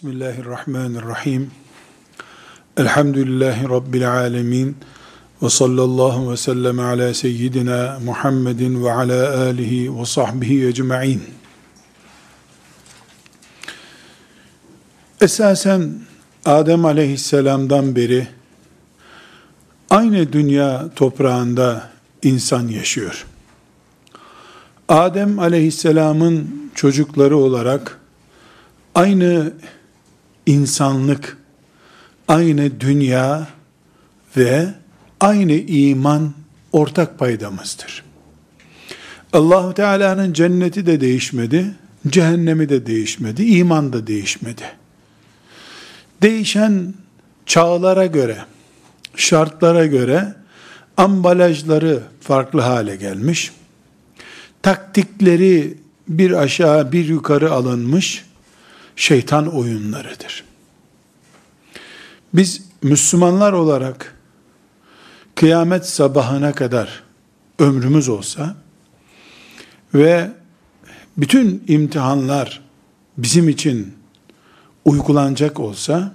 Bismillahirrahmanirrahim. Elhamdülillahi Rabbil alemin. Ve sallallahu ve sellem ala seyyidina Muhammedin ve ala alihi ve sahbihi ecma'in. Esasen Adem aleyhisselamdan beri aynı dünya toprağında insan yaşıyor. Adem aleyhisselamın çocukları olarak aynı insanlık, aynı dünya ve aynı iman ortak paydamızdır. Allahu Teala'nın cenneti de değişmedi, cehennemi de değişmedi, iman da değişmedi. Değişen çağlara göre, şartlara göre ambalajları farklı hale gelmiş. Taktikleri bir aşağı bir yukarı alınmış şeytan oyunlarıdır. Biz Müslümanlar olarak kıyamet sabahına kadar ömrümüz olsa ve bütün imtihanlar bizim için uygulanacak olsa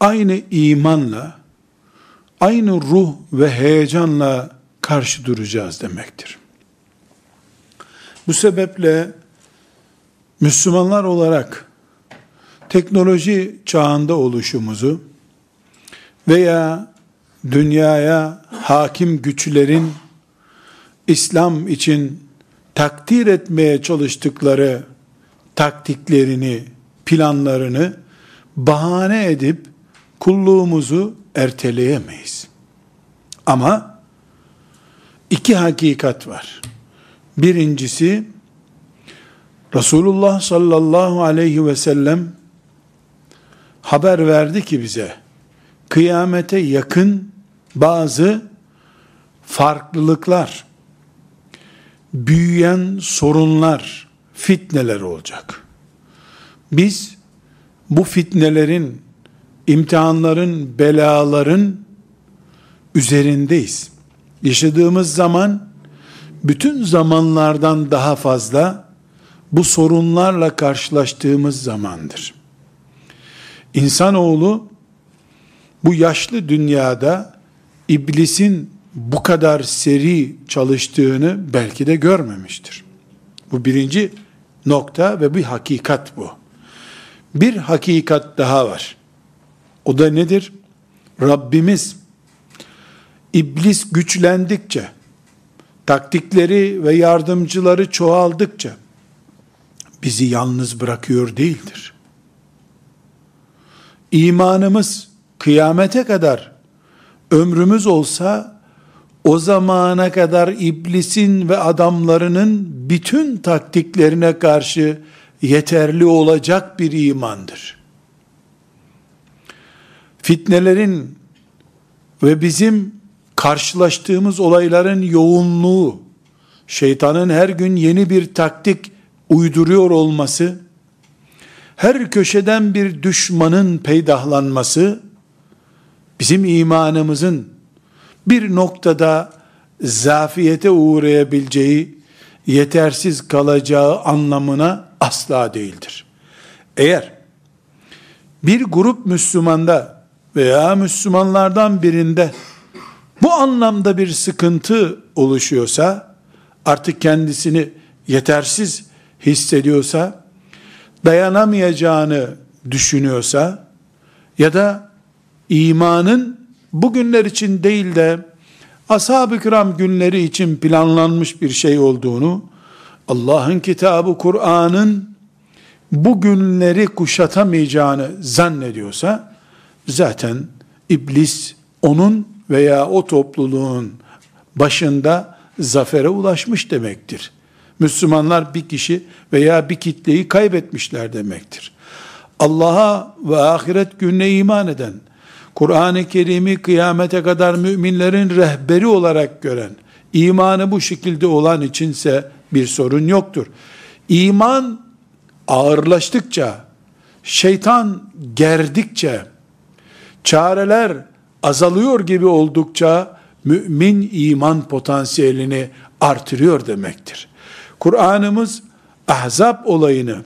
aynı imanla aynı ruh ve heyecanla karşı duracağız demektir. Bu sebeple Müslümanlar olarak teknoloji çağında oluşumuzu veya dünyaya hakim güçlerin İslam için takdir etmeye çalıştıkları taktiklerini, planlarını bahane edip kulluğumuzu erteleyemeyiz. Ama iki hakikat var. Birincisi Resulullah sallallahu aleyhi ve sellem haber verdi ki bize kıyamete yakın bazı farklılıklar, büyüyen sorunlar, fitneler olacak. Biz bu fitnelerin, imtihanların, belaların üzerindeyiz. Yaşadığımız zaman bütün zamanlardan daha fazla bu sorunlarla karşılaştığımız zamandır. İnsanoğlu bu yaşlı dünyada iblisin bu kadar seri çalıştığını belki de görmemiştir. Bu birinci nokta ve bir hakikat bu. Bir hakikat daha var. O da nedir? Rabbimiz iblis güçlendikçe, taktikleri ve yardımcıları çoğaldıkça bizi yalnız bırakıyor değildir imanımız kıyamete kadar ömrümüz olsa o zamana kadar iblisin ve adamlarının bütün taktiklerine karşı yeterli olacak bir imandır. Fitnelerin ve bizim karşılaştığımız olayların yoğunluğu, şeytanın her gün yeni bir taktik uyduruyor olması, her köşeden bir düşmanın peydahlanması, bizim imanımızın bir noktada zafiyete uğrayabileceği, yetersiz kalacağı anlamına asla değildir. Eğer bir grup Müslümanda veya Müslümanlardan birinde bu anlamda bir sıkıntı oluşuyorsa, artık kendisini yetersiz hissediyorsa, dayanamayacağını düşünüyorsa ya da imanın bugünler için değil de ashab-ı kiram günleri için planlanmış bir şey olduğunu, Allah'ın kitabı Kur'an'ın bu günleri kuşatamayacağını zannediyorsa, zaten iblis onun veya o topluluğun başında zafere ulaşmış demektir. Müslümanlar bir kişi veya bir kitleyi kaybetmişler demektir. Allah'a ve ahiret gününe iman eden, Kur'an-ı Kerim'i kıyamete kadar müminlerin rehberi olarak gören, imanı bu şekilde olan içinse bir sorun yoktur. İman ağırlaştıkça, şeytan gerdikçe, çareler azalıyor gibi oldukça, mümin iman potansiyelini artırıyor demektir. Kur'an'ımız Ahzab olayını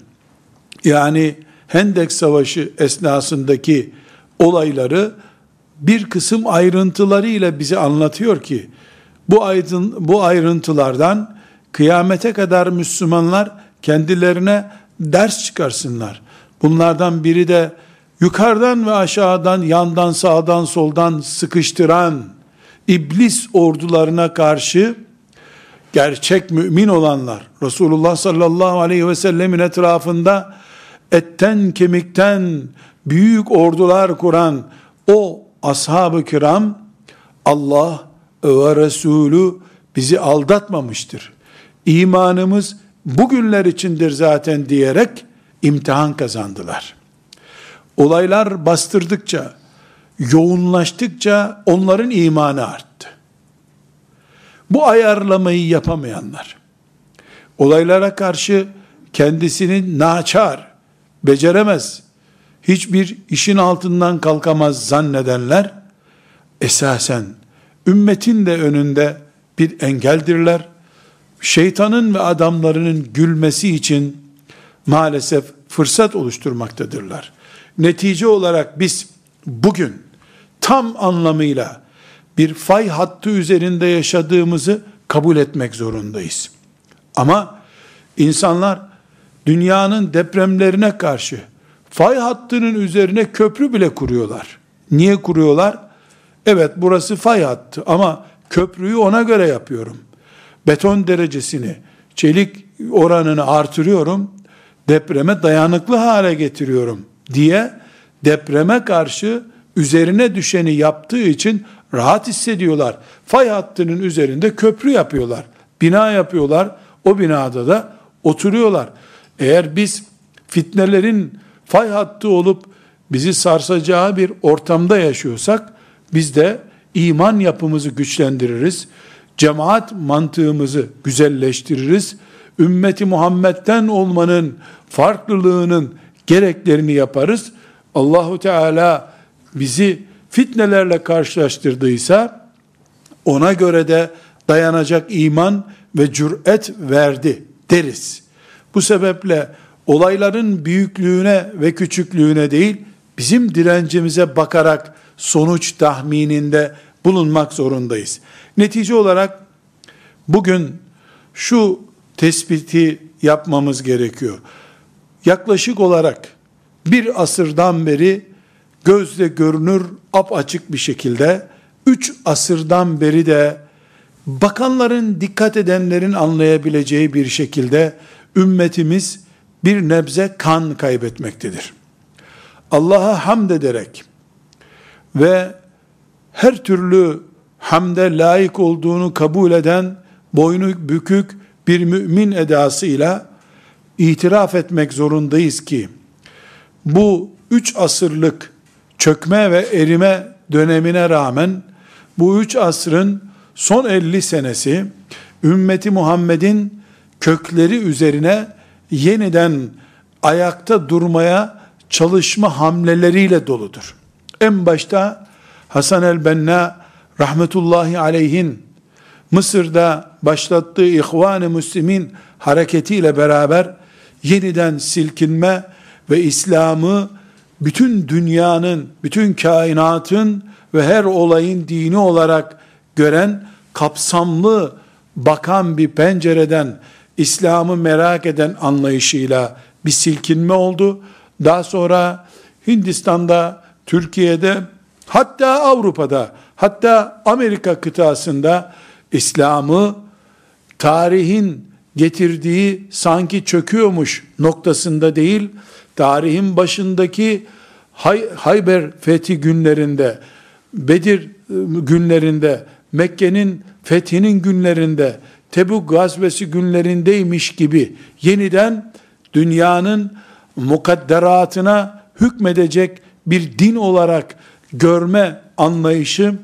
yani Hendek Savaşı esnasındaki olayları bir kısım ayrıntılarıyla bize anlatıyor ki bu aydın bu ayrıntılardan kıyamete kadar Müslümanlar kendilerine ders çıkarsınlar. Bunlardan biri de yukarıdan ve aşağıdan, yandan, sağdan, soldan sıkıştıran iblis ordularına karşı gerçek mümin olanlar, Resulullah sallallahu aleyhi ve sellemin etrafında etten kemikten büyük ordular kuran o ashab-ı kiram Allah ve Resulü bizi aldatmamıştır. İmanımız bugünler içindir zaten diyerek imtihan kazandılar. Olaylar bastırdıkça, yoğunlaştıkça onların imanı arttı. Bu ayarlamayı yapamayanlar, olaylara karşı kendisini naçar, beceremez, hiçbir işin altından kalkamaz zannedenler, esasen ümmetin de önünde bir engeldirler. Şeytanın ve adamlarının gülmesi için maalesef fırsat oluşturmaktadırlar. Netice olarak biz bugün tam anlamıyla bir fay hattı üzerinde yaşadığımızı kabul etmek zorundayız. Ama insanlar dünyanın depremlerine karşı fay hattının üzerine köprü bile kuruyorlar. Niye kuruyorlar? Evet burası fay hattı ama köprüyü ona göre yapıyorum. Beton derecesini, çelik oranını artırıyorum. Depreme dayanıklı hale getiriyorum diye depreme karşı üzerine düşeni yaptığı için rahat hissediyorlar. Fay hattının üzerinde köprü yapıyorlar. Bina yapıyorlar. O binada da oturuyorlar. Eğer biz fitnelerin fay hattı olup bizi sarsacağı bir ortamda yaşıyorsak biz de iman yapımızı güçlendiririz. Cemaat mantığımızı güzelleştiririz. Ümmeti Muhammed'den olmanın farklılığının gereklerini yaparız. Allahu Teala bizi fitnelerle karşılaştırdıysa ona göre de dayanacak iman ve cüret verdi deriz. Bu sebeple olayların büyüklüğüne ve küçüklüğüne değil, bizim direncimize bakarak sonuç tahmininde bulunmak zorundayız. Netice olarak bugün şu tespiti yapmamız gerekiyor. Yaklaşık olarak bir asırdan beri gözle görünür açık bir şekilde üç asırdan beri de bakanların dikkat edenlerin anlayabileceği bir şekilde ümmetimiz bir nebze kan kaybetmektedir. Allah'a hamd ederek ve her türlü hamde layık olduğunu kabul eden boynu bükük bir mümin edasıyla itiraf etmek zorundayız ki bu üç asırlık çökme ve erime dönemine rağmen bu üç asrın son 50 senesi ümmeti Muhammed'in kökleri üzerine yeniden ayakta durmaya çalışma hamleleriyle doludur. En başta Hasan el-Benna rahmetullahi aleyhin Mısır'da başlattığı İhvan-ı Müslimin hareketiyle beraber yeniden silkinme ve İslam'ı bütün dünyanın, bütün kainatın ve her olayın dini olarak gören, kapsamlı bakan bir pencereden İslam'ı merak eden anlayışıyla bir silkinme oldu. Daha sonra Hindistan'da, Türkiye'de, hatta Avrupa'da, hatta Amerika kıtasında İslam'ı tarihin getirdiği sanki çöküyormuş noktasında değil, tarihin başındaki Hay Hayber fethi günlerinde, Bedir ıı, günlerinde, Mekke'nin fethinin günlerinde, Tebuk gazvesi günlerindeymiş gibi yeniden dünyanın mukadderatına hükmedecek bir din olarak görme anlayışı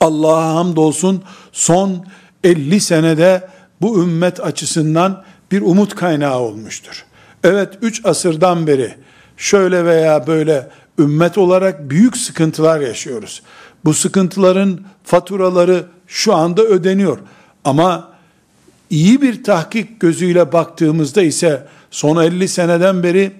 Allah'a hamdolsun son 50 senede bu ümmet açısından bir umut kaynağı olmuştur. Evet 3 asırdan beri şöyle veya böyle ümmet olarak büyük sıkıntılar yaşıyoruz. Bu sıkıntıların faturaları şu anda ödeniyor. Ama iyi bir tahkik gözüyle baktığımızda ise son 50 seneden beri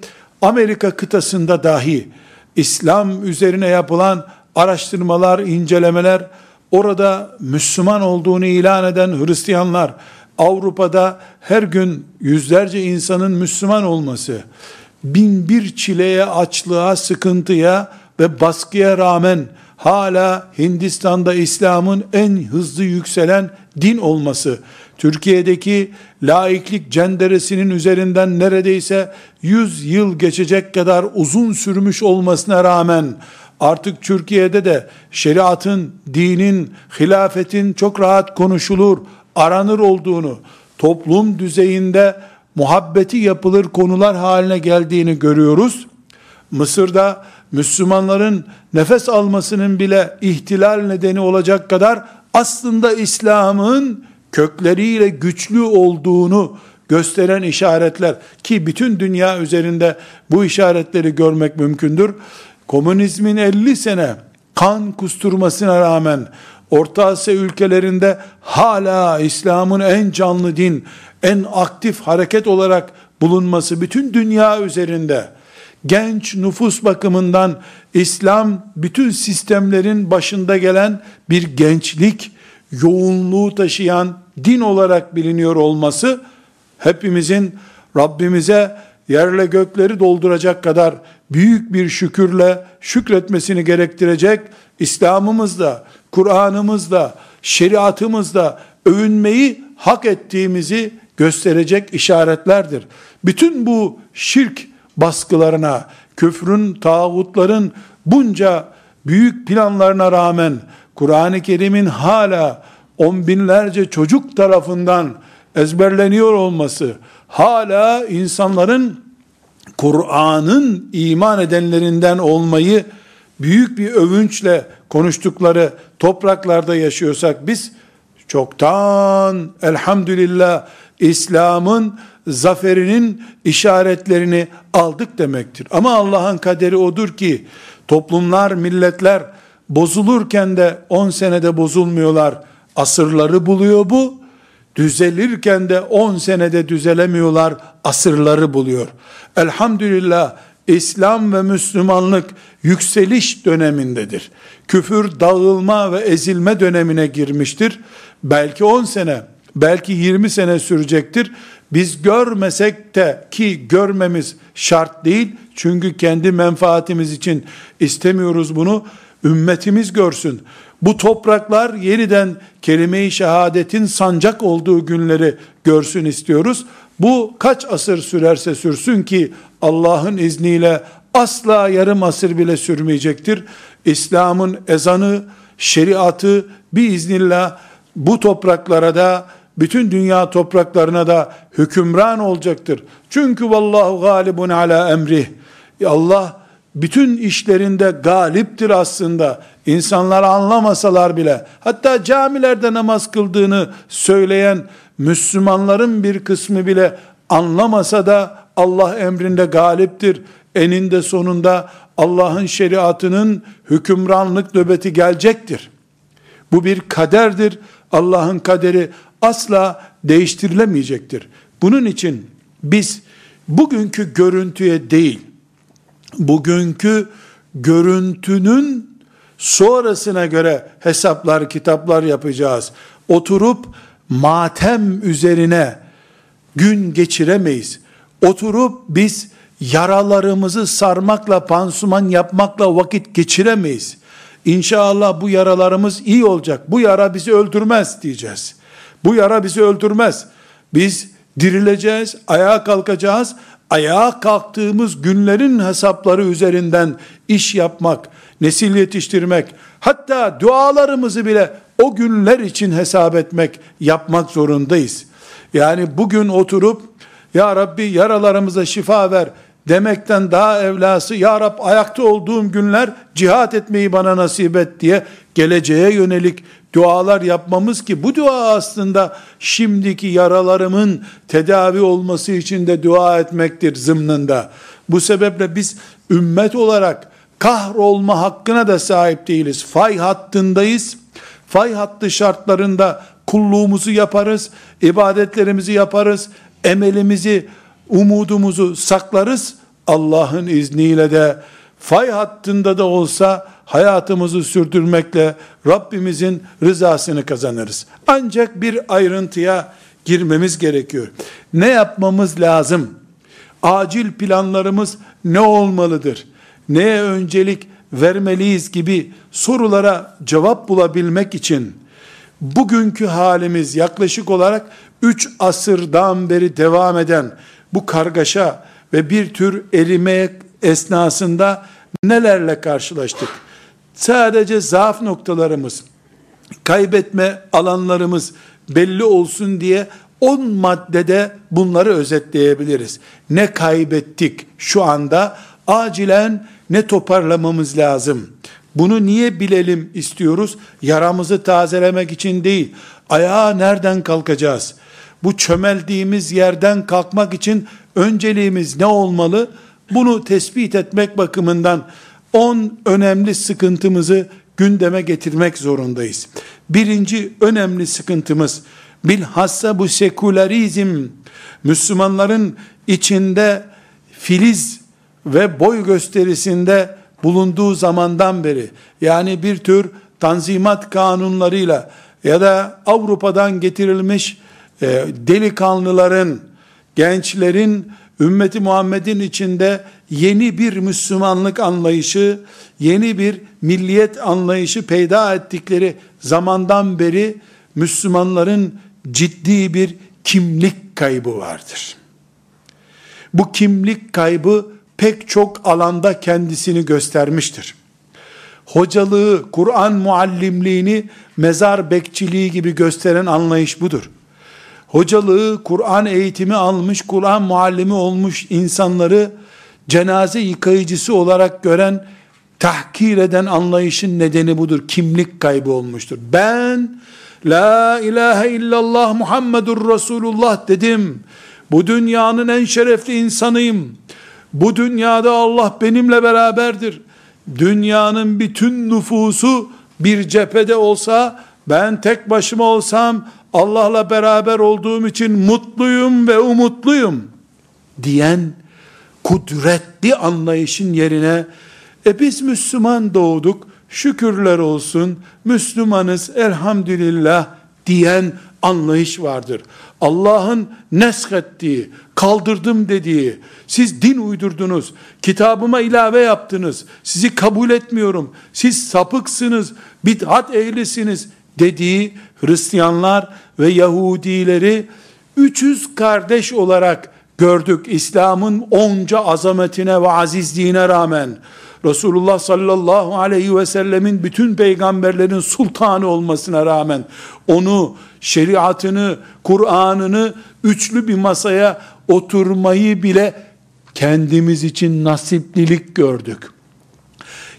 Amerika kıtasında dahi İslam üzerine yapılan araştırmalar, incelemeler, orada Müslüman olduğunu ilan eden Hristiyanlar, Avrupa'da her gün yüzlerce insanın Müslüman olması, bin bir çileye, açlığa, sıkıntıya ve baskıya rağmen hala Hindistan'da İslam'ın en hızlı yükselen din olması, Türkiye'deki laiklik cenderesinin üzerinden neredeyse 100 yıl geçecek kadar uzun sürmüş olmasına rağmen artık Türkiye'de de şeriatın, dinin, hilafetin çok rahat konuşulur, aranır olduğunu, toplum düzeyinde muhabbeti yapılır konular haline geldiğini görüyoruz. Mısır'da Müslümanların nefes almasının bile ihtilal nedeni olacak kadar aslında İslam'ın kökleriyle güçlü olduğunu gösteren işaretler ki bütün dünya üzerinde bu işaretleri görmek mümkündür. Komünizmin 50 sene kan kusturmasına rağmen Orta Asya ülkelerinde hala İslam'ın en canlı din, en aktif hareket olarak bulunması bütün dünya üzerinde genç nüfus bakımından İslam bütün sistemlerin başında gelen bir gençlik yoğunluğu taşıyan din olarak biliniyor olması hepimizin Rabbimize yerle gökleri dolduracak kadar büyük bir şükürle şükretmesini gerektirecek İslam'ımızda, Kur'an'ımızda, şeriatımızda övünmeyi hak ettiğimizi gösterecek işaretlerdir. Bütün bu şirk baskılarına, küfrün, tağutların bunca büyük planlarına rağmen Kur'an-ı Kerim'in hala on binlerce çocuk tarafından ezberleniyor olması, hala insanların Kur'an'ın iman edenlerinden olmayı büyük bir övünçle konuştukları topraklarda yaşıyorsak biz çoktan elhamdülillah İslam'ın zaferinin işaretlerini aldık demektir. Ama Allah'ın kaderi odur ki toplumlar, milletler bozulurken de 10 senede bozulmuyorlar. Asırları buluyor bu. Düzelirken de 10 senede düzelemiyorlar. Asırları buluyor. Elhamdülillah İslam ve Müslümanlık yükseliş dönemindedir. Küfür dağılma ve ezilme dönemine girmiştir. Belki 10 sene, belki 20 sene sürecektir. Biz görmesek de ki görmemiz şart değil. Çünkü kendi menfaatimiz için istemiyoruz bunu. Ümmetimiz görsün. Bu topraklar yeniden kelime-i şehadetin sancak olduğu günleri görsün istiyoruz. Bu kaç asır sürerse sürsün ki Allah'ın izniyle asla yarım asır bile sürmeyecektir. İslam'ın ezanı, şeriatı biiznillah bu topraklara da bütün dünya topraklarına da hükümran olacaktır. Çünkü vallahu galibun ala emrih. Allah bütün işlerinde galiptir aslında. İnsanlar anlamasalar bile, hatta camilerde namaz kıldığını söyleyen Müslümanların bir kısmı bile anlamasa da Allah emrinde galiptir. Eninde sonunda Allah'ın şeriatının hükümranlık nöbeti gelecektir. Bu bir kaderdir. Allah'ın kaderi asla değiştirilemeyecektir. Bunun için biz bugünkü görüntüye değil, bugünkü görüntünün sonrasına göre hesaplar, kitaplar yapacağız. Oturup matem üzerine gün geçiremeyiz. Oturup biz yaralarımızı sarmakla, pansuman yapmakla vakit geçiremeyiz. İnşallah bu yaralarımız iyi olacak. Bu yara bizi öldürmez diyeceğiz. Bu yara bizi öldürmez. Biz dirileceğiz, ayağa kalkacağız. Ayağa kalktığımız günlerin hesapları üzerinden iş yapmak, nesil yetiştirmek, hatta dualarımızı bile o günler için hesap etmek, yapmak zorundayız. Yani bugün oturup, Ya Rabbi yaralarımıza şifa ver demekten daha evlası, Ya Rab ayakta olduğum günler cihat etmeyi bana nasip et diye geleceğe yönelik dualar yapmamız ki bu dua aslında şimdiki yaralarımın tedavi olması için de dua etmektir zımnında. Bu sebeple biz ümmet olarak kahrolma hakkına da sahip değiliz. Fay hattındayız. Fay hattı şartlarında kulluğumuzu yaparız, ibadetlerimizi yaparız, emelimizi, umudumuzu saklarız Allah'ın izniyle de fay hattında da olsa hayatımızı sürdürmekle Rabbimizin rızasını kazanırız. Ancak bir ayrıntıya girmemiz gerekiyor. Ne yapmamız lazım? Acil planlarımız ne olmalıdır? Neye öncelik vermeliyiz gibi sorulara cevap bulabilmek için bugünkü halimiz yaklaşık olarak 3 asırdan beri devam eden bu kargaşa ve bir tür erime esnasında nelerle karşılaştık? Sadece zaaf noktalarımız, kaybetme alanlarımız belli olsun diye 10 maddede bunları özetleyebiliriz. Ne kaybettik şu anda? Acilen ne toparlamamız lazım? Bunu niye bilelim istiyoruz? Yaramızı tazelemek için değil. Ayağa nereden kalkacağız? Bu çömeldiğimiz yerden kalkmak için önceliğimiz ne olmalı? Bunu tespit etmek bakımından 10 önemli sıkıntımızı gündeme getirmek zorundayız. Birinci önemli sıkıntımız bilhassa bu sekülerizm Müslümanların içinde filiz ve boy gösterisinde bulunduğu zamandan beri yani bir tür tanzimat kanunlarıyla ya da Avrupa'dan getirilmiş e, delikanlıların, gençlerin ümmeti Muhammed'in içinde yeni bir Müslümanlık anlayışı, yeni bir milliyet anlayışı peyda ettikleri zamandan beri Müslümanların ciddi bir kimlik kaybı vardır. Bu kimlik kaybı pek çok alanda kendisini göstermiştir. Hocalığı, Kur'an muallimliğini mezar bekçiliği gibi gösteren anlayış budur. Hocalığı, Kur'an eğitimi almış, Kur'an muallimi olmuş insanları cenaze yıkayıcısı olarak gören, tahkir eden anlayışın nedeni budur. Kimlik kaybı olmuştur. Ben La ilahe illallah Muhammedur Resulullah dedim. Bu dünyanın en şerefli insanıyım. Bu dünyada Allah benimle beraberdir. Dünyanın bütün nüfusu bir cephede olsa, ben tek başıma olsam, Allah'la beraber olduğum için mutluyum ve umutluyum diyen kudretli anlayışın yerine e biz Müslüman doğduk şükürler olsun Müslümanız elhamdülillah diyen anlayış vardır. Allah'ın neskettiği, kaldırdım dediği, siz din uydurdunuz, kitabıma ilave yaptınız, sizi kabul etmiyorum, siz sapıksınız, bid'at ehlisiniz dediği Hristiyanlar ve Yahudileri 300 kardeş olarak gördük İslam'ın onca azametine ve azizliğine rağmen. Resulullah sallallahu aleyhi ve sellemin bütün peygamberlerin sultanı olmasına rağmen onu, şeriatını, Kur'an'ını üçlü bir masaya oturmayı bile kendimiz için nasiplilik gördük.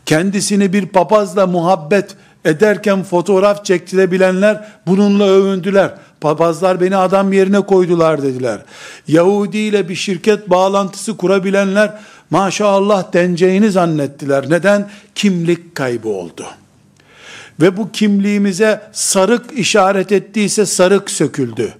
Kendisini bir papazla muhabbet ederken fotoğraf çektirebilenler bununla övündüler. Papazlar beni adam yerine koydular dediler. Yahudi ile bir şirket bağlantısı kurabilenler maşallah deneceğini zannettiler. Neden? Kimlik kaybı oldu. Ve bu kimliğimize sarık işaret ettiyse sarık söküldü.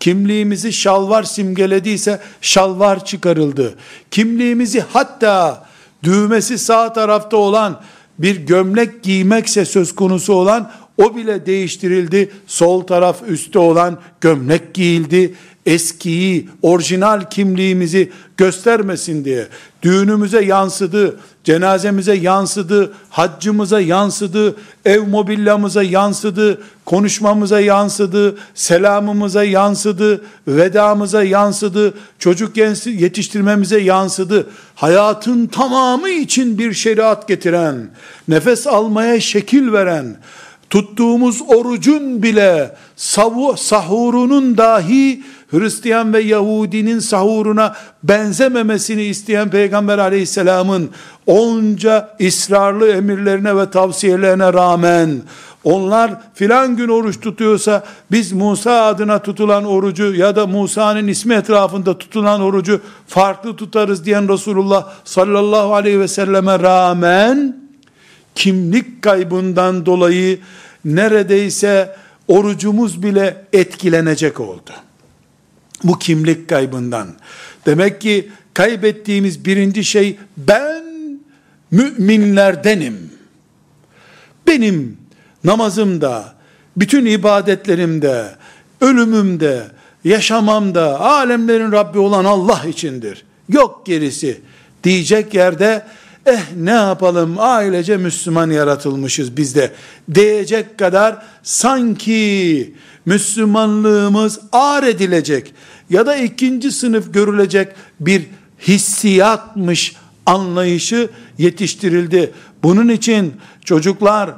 Kimliğimizi şalvar simgelediyse şalvar çıkarıldı. Kimliğimizi hatta düğmesi sağ tarafta olan bir gömlek giymekse söz konusu olan o bile değiştirildi. Sol taraf üstte olan gömlek giyildi. Eskiyi, orijinal kimliğimizi göstermesin diye. Düğünümüze yansıdı, cenazemize yansıdı, haccımıza yansıdı, ev mobilyamıza yansıdı, konuşmamıza yansıdı, selamımıza yansıdı, vedamıza yansıdı, çocuk yetiştirmemize yansıdı. Hayatın tamamı için bir şeriat getiren, nefes almaya şekil veren, tuttuğumuz orucun bile sahurunun dahi Hristiyan ve Yahudinin sahuruna benzememesini isteyen Peygamber aleyhisselamın onca ısrarlı emirlerine ve tavsiyelerine rağmen onlar filan gün oruç tutuyorsa biz Musa adına tutulan orucu ya da Musa'nın ismi etrafında tutulan orucu farklı tutarız diyen Resulullah sallallahu aleyhi ve selleme rağmen kimlik kaybından dolayı neredeyse orucumuz bile etkilenecek oldu. Bu kimlik kaybından. Demek ki kaybettiğimiz birinci şey ben müminlerdenim. Benim namazımda, bütün ibadetlerimde, ölümümde, yaşamamda alemlerin Rabbi olan Allah içindir. Yok gerisi diyecek yerde eh ne yapalım ailece Müslüman yaratılmışız biz de diyecek kadar sanki Müslümanlığımız ağır edilecek ya da ikinci sınıf görülecek bir hissiyatmış anlayışı yetiştirildi. Bunun için çocuklar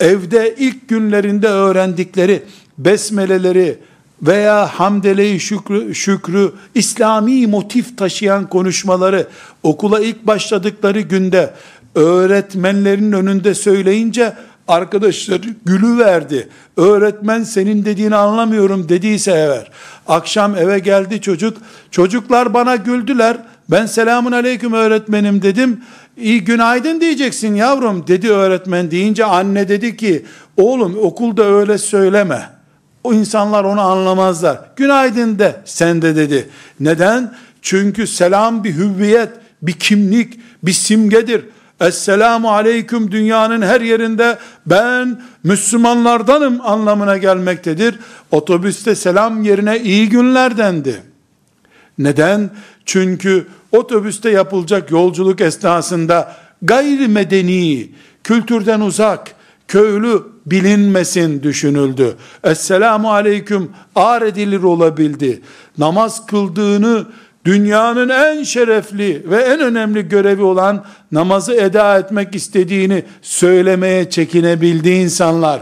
evde ilk günlerinde öğrendikleri besmeleleri veya hamdeleyi şükrü, şükrü İslami motif taşıyan konuşmaları okula ilk başladıkları günde öğretmenlerin önünde söyleyince arkadaşlar gülü verdi. Öğretmen senin dediğini anlamıyorum dediyse eğer. Akşam eve geldi çocuk. Çocuklar bana güldüler. Ben selamun aleyküm öğretmenim dedim. İyi günaydın diyeceksin yavrum dedi öğretmen deyince anne dedi ki oğlum okulda öyle söyleme. O insanlar onu anlamazlar. Günaydın de sen de dedi. Neden? Çünkü selam bir hüviyet, bir kimlik, bir simgedir. Esselamu aleyküm dünyanın her yerinde ben Müslümanlardanım anlamına gelmektedir. Otobüste selam yerine iyi günler dendi. Neden? Çünkü otobüste yapılacak yolculuk esnasında gayrimedeni, kültürden uzak, köylü bilinmesin düşünüldü. Esselamu aleyküm ağır edilir olabildi. Namaz kıldığını dünyanın en şerefli ve en önemli görevi olan namazı eda etmek istediğini söylemeye çekinebildi insanlar.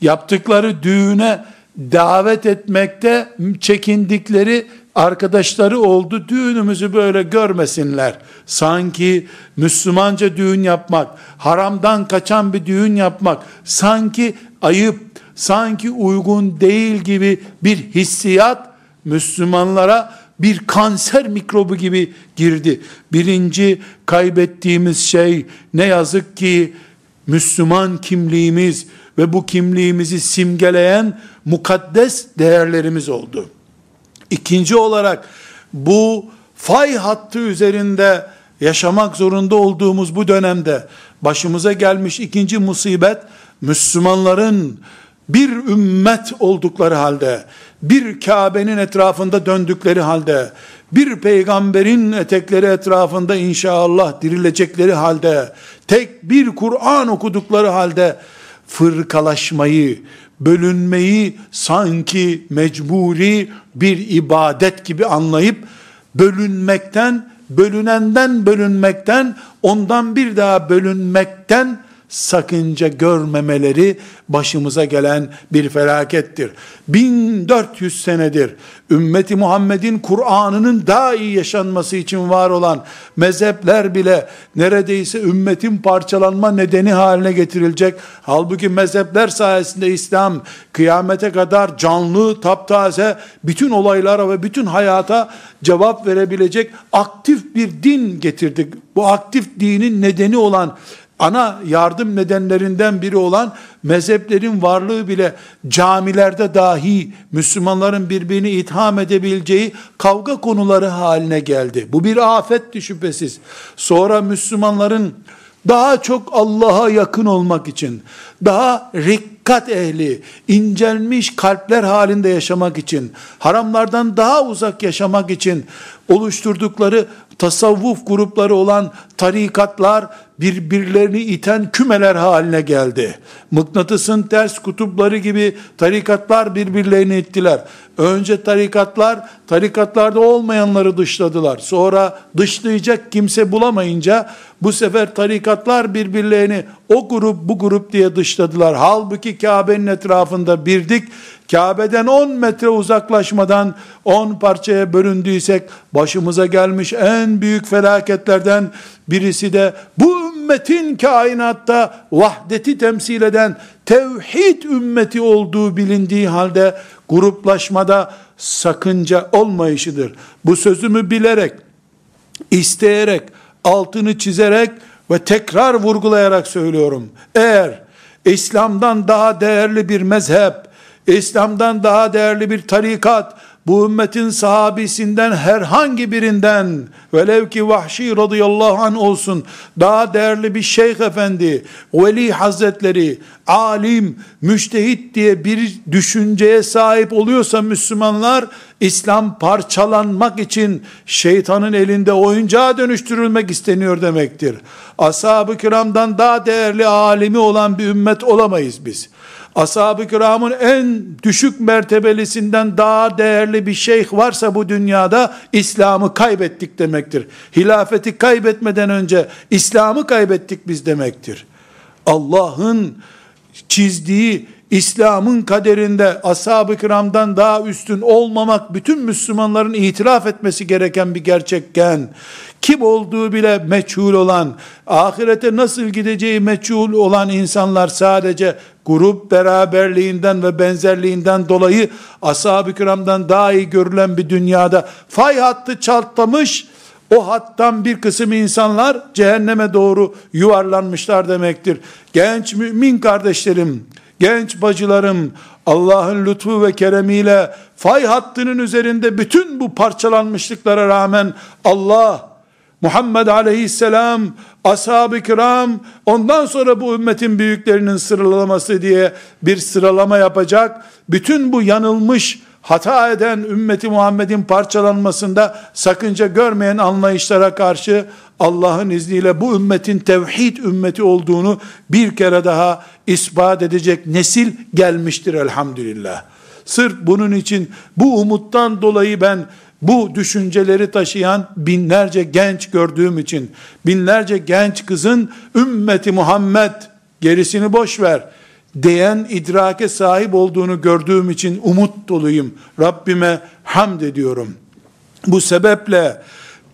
Yaptıkları düğüne davet etmekte çekindikleri arkadaşları oldu düğünümüzü böyle görmesinler. Sanki Müslümanca düğün yapmak, haramdan kaçan bir düğün yapmak sanki ayıp, sanki uygun değil gibi bir hissiyat Müslümanlara bir kanser mikrobu gibi girdi. Birinci kaybettiğimiz şey ne yazık ki Müslüman kimliğimiz ve bu kimliğimizi simgeleyen mukaddes değerlerimiz oldu. İkinci olarak bu fay hattı üzerinde yaşamak zorunda olduğumuz bu dönemde başımıza gelmiş ikinci musibet Müslümanların bir ümmet oldukları halde, bir Kabe'nin etrafında döndükleri halde, bir peygamberin etekleri etrafında inşallah dirilecekleri halde, tek bir Kur'an okudukları halde fırkalaşmayı, bölünmeyi sanki mecburi bir ibadet gibi anlayıp bölünmekten, bölünenden bölünmekten, ondan bir daha bölünmekten sakınca görmemeleri başımıza gelen bir felakettir. 1400 senedir ümmeti Muhammed'in Kur'an'ının daha iyi yaşanması için var olan mezhepler bile neredeyse ümmetin parçalanma nedeni haline getirilecek. Halbuki mezhepler sayesinde İslam kıyamete kadar canlı, taptaze, bütün olaylara ve bütün hayata cevap verebilecek aktif bir din getirdik. Bu aktif dinin nedeni olan ana yardım nedenlerinden biri olan mezheplerin varlığı bile camilerde dahi Müslümanların birbirini itham edebileceği kavga konuları haline geldi. Bu bir afetti şüphesiz. Sonra Müslümanların daha çok Allah'a yakın olmak için, daha rikkat ehli, incelmiş kalpler halinde yaşamak için, haramlardan daha uzak yaşamak için oluşturdukları tasavvuf grupları olan tarikatlar birbirlerini iten kümeler haline geldi. Mıknatısın ters kutupları gibi tarikatlar birbirlerini ittiler. Önce tarikatlar, tarikatlarda olmayanları dışladılar. Sonra dışlayacak kimse bulamayınca bu sefer tarikatlar birbirlerini o grup bu grup diye dışladılar. Halbuki Kabe'nin etrafında birdik. Kabe'den 10 metre uzaklaşmadan 10 parçaya bölündüysek başımıza gelmiş en büyük felaketlerden birisi de bu ümmetin kainatta vahdeti temsil eden tevhid ümmeti olduğu bilindiği halde gruplaşmada sakınca olmayışıdır. Bu sözümü bilerek, isteyerek, altını çizerek ve tekrar vurgulayarak söylüyorum. Eğer İslam'dan daha değerli bir mezhep, İslam'dan daha değerli bir tarikat bu ümmetin sahabisinden herhangi birinden velev ki Vahşi radıyallahu anh olsun daha değerli bir şeyh efendi veli hazretleri alim müştehit diye bir düşünceye sahip oluyorsa Müslümanlar İslam parçalanmak için şeytanın elinde oyuncağa dönüştürülmek isteniyor demektir. Ashab-ı kiramdan daha değerli alimi olan bir ümmet olamayız biz ashab-ı kiramın en düşük mertebelisinden daha değerli bir şeyh varsa bu dünyada İslam'ı kaybettik demektir. Hilafeti kaybetmeden önce İslam'ı kaybettik biz demektir. Allah'ın çizdiği İslam'ın kaderinde ashab-ı kiramdan daha üstün olmamak bütün Müslümanların itiraf etmesi gereken bir gerçekken kim olduğu bile meçhul olan, ahirete nasıl gideceği meçhul olan insanlar sadece grup beraberliğinden ve benzerliğinden dolayı ashab-ı kiramdan daha iyi görülen bir dünyada fay hattı çatlamış, o hattan bir kısım insanlar cehenneme doğru yuvarlanmışlar demektir. Genç mümin kardeşlerim, genç bacılarım, Allah'ın lütfu ve keremiyle fay hattının üzerinde bütün bu parçalanmışlıklara rağmen Allah Muhammed aleyhisselam, ashab-ı kiram, ondan sonra bu ümmetin büyüklerinin sıralaması diye bir sıralama yapacak. Bütün bu yanılmış, hata eden ümmeti Muhammed'in parçalanmasında sakınca görmeyen anlayışlara karşı Allah'ın izniyle bu ümmetin tevhid ümmeti olduğunu bir kere daha ispat edecek nesil gelmiştir elhamdülillah. Sırf bunun için bu umuttan dolayı ben bu düşünceleri taşıyan binlerce genç gördüğüm için, binlerce genç kızın ümmeti Muhammed gerisini boş ver diyen idrake sahip olduğunu gördüğüm için umut doluyum. Rabbime hamd ediyorum. Bu sebeple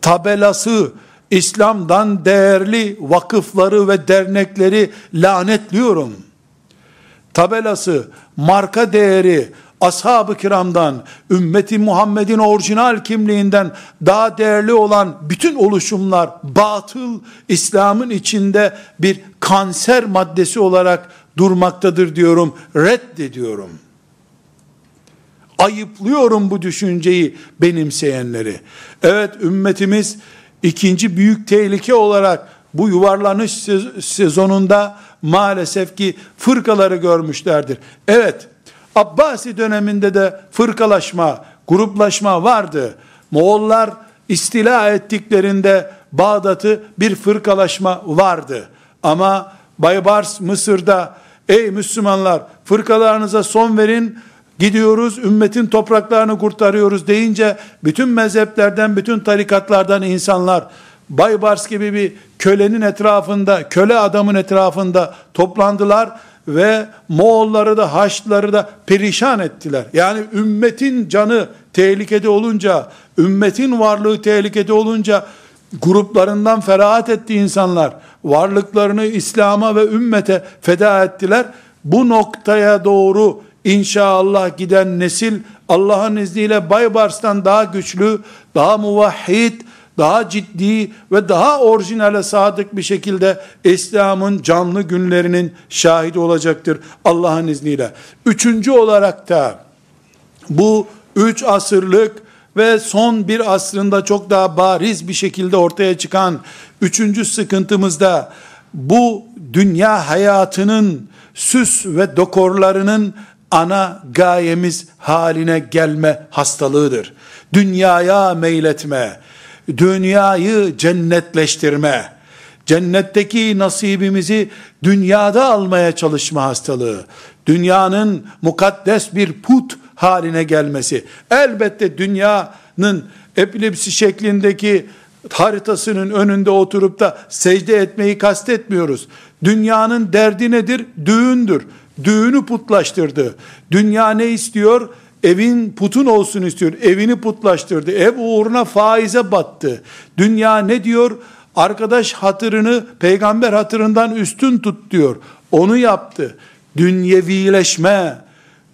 tabelası İslam'dan değerli vakıfları ve dernekleri lanetliyorum. Tabelası, marka değeri, ashab-ı kiramdan, ümmeti Muhammed'in orijinal kimliğinden daha değerli olan bütün oluşumlar batıl İslam'ın içinde bir kanser maddesi olarak durmaktadır diyorum, reddediyorum. Ayıplıyorum bu düşünceyi benimseyenleri. Evet ümmetimiz ikinci büyük tehlike olarak bu yuvarlanış sezonunda maalesef ki fırkaları görmüşlerdir. Evet, Abbasi döneminde de fırkalaşma, gruplaşma vardı. Moğollar istila ettiklerinde Bağdat'ı bir fırkalaşma vardı. Ama Baybars Mısır'da ey Müslümanlar fırkalarınıza son verin gidiyoruz ümmetin topraklarını kurtarıyoruz deyince bütün mezheplerden bütün tarikatlardan insanlar Baybars gibi bir kölenin etrafında köle adamın etrafında toplandılar ve Moğolları da Haçlıları da perişan ettiler. Yani ümmetin canı tehlikede olunca, ümmetin varlığı tehlikede olunca gruplarından ferahat etti insanlar. Varlıklarını İslam'a ve ümmete feda ettiler. Bu noktaya doğru inşallah giden nesil Allah'ın izniyle Baybars'tan daha güçlü, daha muvahhid, daha ciddi ve daha orijinale sadık bir şekilde İslam'ın canlı günlerinin şahidi olacaktır Allah'ın izniyle. Üçüncü olarak da bu üç asırlık ve son bir asrında çok daha bariz bir şekilde ortaya çıkan üçüncü sıkıntımızda bu dünya hayatının süs ve dekorlarının ana gayemiz haline gelme hastalığıdır. Dünyaya meyletme, dünyayı cennetleştirme, cennetteki nasibimizi dünyada almaya çalışma hastalığı, dünyanın mukaddes bir put haline gelmesi, elbette dünyanın epilepsi şeklindeki haritasının önünde oturup da secde etmeyi kastetmiyoruz. Dünyanın derdi nedir? Düğündür. Düğünü putlaştırdı. Dünya ne istiyor? Evin putun olsun istiyor. Evini putlaştırdı. Ev uğruna faize battı. Dünya ne diyor? Arkadaş hatırını peygamber hatırından üstün tut diyor. Onu yaptı. Dünyevileşme,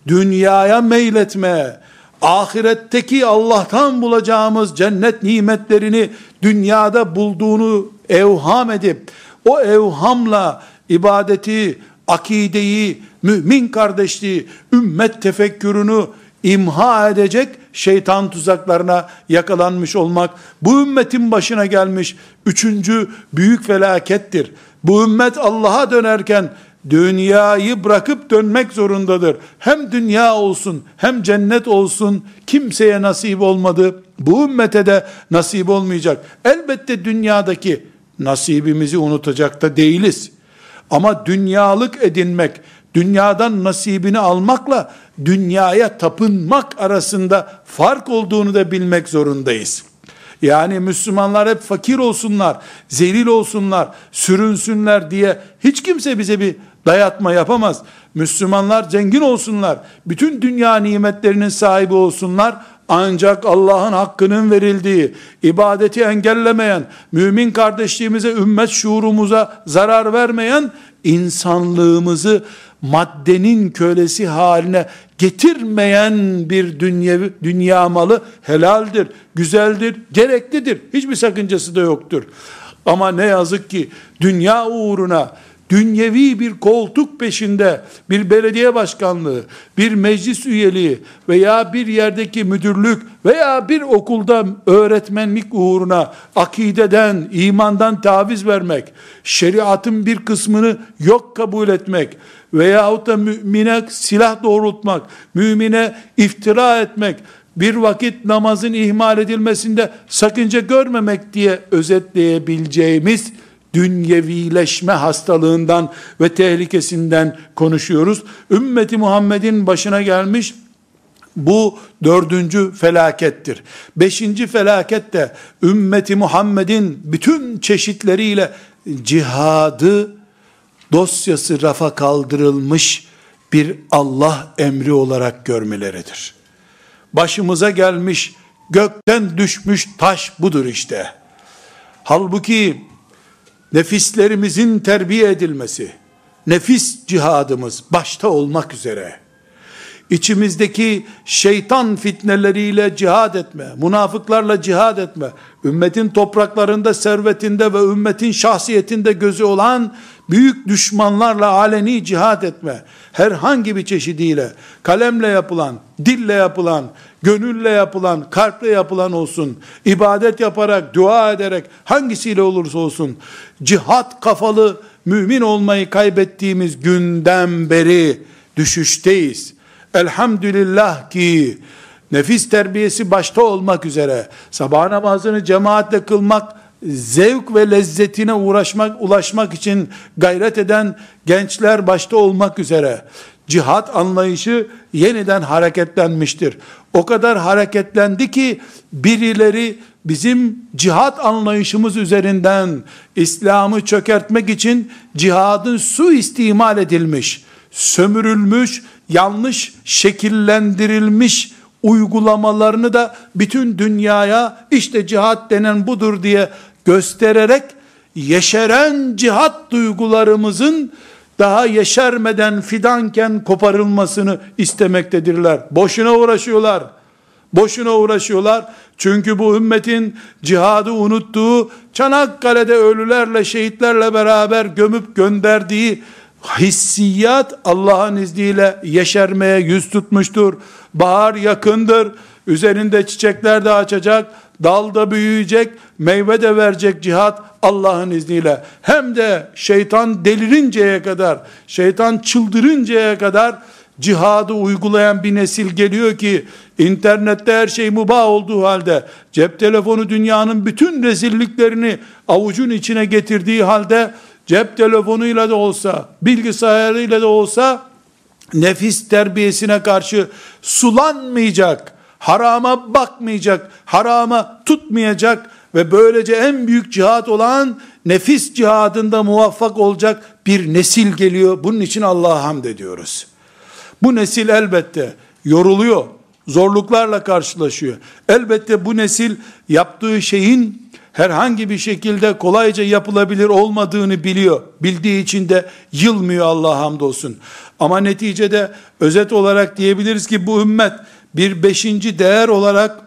dünyaya meyletme, ahiretteki Allah'tan bulacağımız cennet nimetlerini dünyada bulduğunu evham edip o evhamla ibadeti, akideyi, mümin kardeşliği, ümmet tefekkürünü imha edecek şeytan tuzaklarına yakalanmış olmak, bu ümmetin başına gelmiş üçüncü büyük felakettir. Bu ümmet Allah'a dönerken dünyayı bırakıp dönmek zorundadır. Hem dünya olsun hem cennet olsun kimseye nasip olmadı. Bu ümmete de nasip olmayacak. Elbette dünyadaki nasibimizi unutacak da değiliz. Ama dünyalık edinmek, dünyadan nasibini almakla dünyaya tapınmak arasında fark olduğunu da bilmek zorundayız. Yani Müslümanlar hep fakir olsunlar, zelil olsunlar, sürünsünler diye hiç kimse bize bir dayatma yapamaz. Müslümanlar zengin olsunlar, bütün dünya nimetlerinin sahibi olsunlar. Ancak Allah'ın hakkının verildiği, ibadeti engellemeyen, mümin kardeşliğimize, ümmet şuurumuza zarar vermeyen, insanlığımızı maddenin kölesi haline getirmeyen bir dünya, dünya malı helaldir, güzeldir, gereklidir. Hiçbir sakıncası da yoktur. Ama ne yazık ki dünya uğruna dünyevi bir koltuk peşinde bir belediye başkanlığı, bir meclis üyeliği veya bir yerdeki müdürlük veya bir okulda öğretmenlik uğruna akideden, imandan taviz vermek, şeriatın bir kısmını yok kabul etmek veyahut da mümine silah doğrultmak, mümine iftira etmek, bir vakit namazın ihmal edilmesinde sakınca görmemek diye özetleyebileceğimiz dünyevileşme hastalığından ve tehlikesinden konuşuyoruz. Ümmeti Muhammed'in başına gelmiş bu dördüncü felakettir. Beşinci felaket de ümmeti Muhammed'in bütün çeşitleriyle cihadı dosyası rafa kaldırılmış bir Allah emri olarak görmeleridir. Başımıza gelmiş gökten düşmüş taş budur işte. Halbuki nefislerimizin terbiye edilmesi, nefis cihadımız başta olmak üzere, içimizdeki şeytan fitneleriyle cihad etme, münafıklarla cihad etme, ümmetin topraklarında, servetinde ve ümmetin şahsiyetinde gözü olan büyük düşmanlarla aleni cihad etme, herhangi bir çeşidiyle, kalemle yapılan, dille yapılan, gönülle yapılan, kalple yapılan olsun, ibadet yaparak, dua ederek, hangisiyle olursa olsun, cihat kafalı mümin olmayı kaybettiğimiz günden beri düşüşteyiz. Elhamdülillah ki, nefis terbiyesi başta olmak üzere, sabah namazını cemaatle kılmak, zevk ve lezzetine uğraşmak, ulaşmak için gayret eden gençler başta olmak üzere, cihat anlayışı yeniden hareketlenmiştir. O kadar hareketlendi ki birileri bizim cihat anlayışımız üzerinden İslam'ı çökertmek için cihadın su istimal edilmiş, sömürülmüş, yanlış şekillendirilmiş uygulamalarını da bütün dünyaya işte cihat denen budur diye göstererek yeşeren cihat duygularımızın daha yeşermeden fidanken koparılmasını istemektedirler. Boşuna uğraşıyorlar. Boşuna uğraşıyorlar. Çünkü bu ümmetin cihadı unuttuğu, Çanakkale'de ölülerle, şehitlerle beraber gömüp gönderdiği hissiyat Allah'ın izniyle yeşermeye yüz tutmuştur. Bahar yakındır. Üzerinde çiçekler de açacak, dal da büyüyecek, meyve de verecek cihat Allah'ın izniyle. Hem de şeytan delirinceye kadar, şeytan çıldırıncaya kadar cihadı uygulayan bir nesil geliyor ki internette her şey mubah olduğu halde cep telefonu dünyanın bütün rezilliklerini avucun içine getirdiği halde cep telefonuyla da olsa bilgisayarıyla da olsa nefis terbiyesine karşı sulanmayacak, harama bakmayacak, harama tutmayacak ve böylece en büyük cihat olan nefis cihadında muvaffak olacak bir nesil geliyor. Bunun için Allah'a hamd ediyoruz. Bu nesil elbette yoruluyor, zorluklarla karşılaşıyor. Elbette bu nesil yaptığı şeyin herhangi bir şekilde kolayca yapılabilir olmadığını biliyor. Bildiği için de yılmıyor Allah hamdolsun. Ama neticede özet olarak diyebiliriz ki bu ümmet bir beşinci değer olarak,